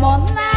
món ăn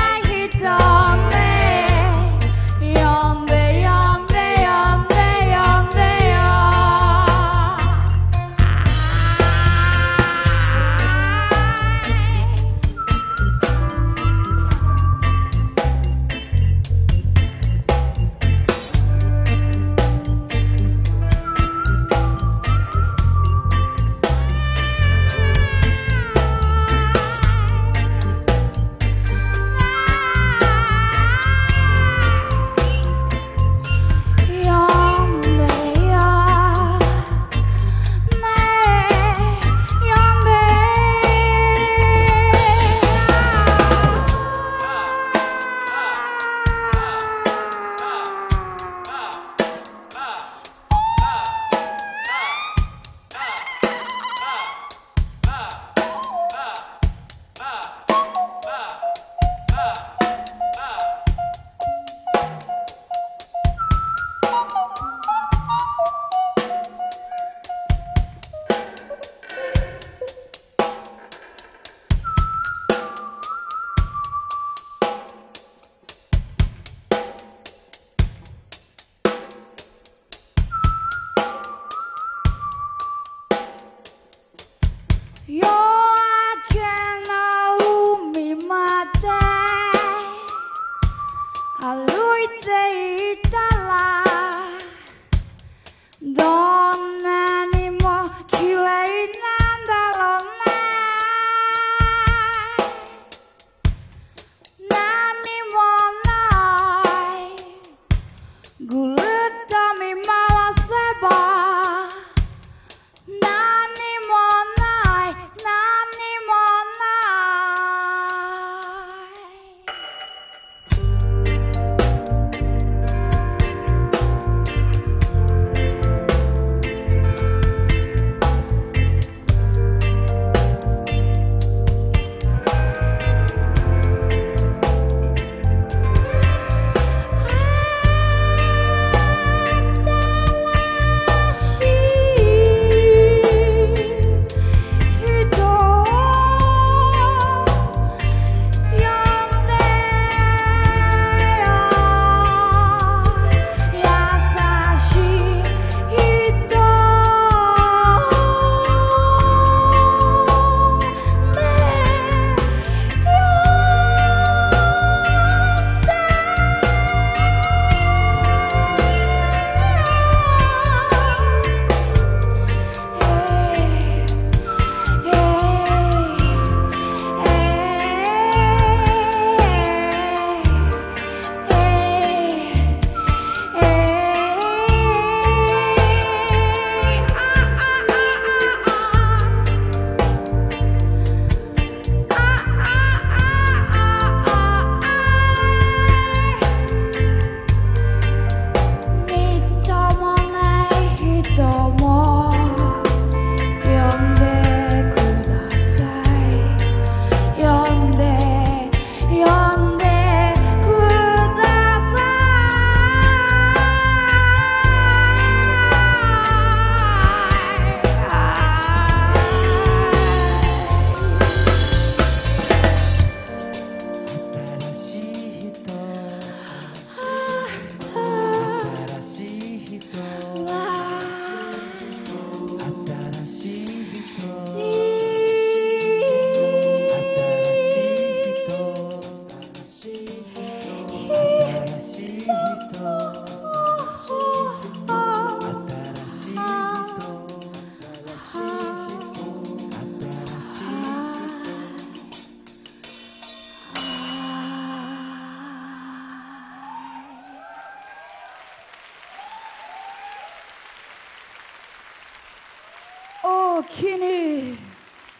Yo! Kinney.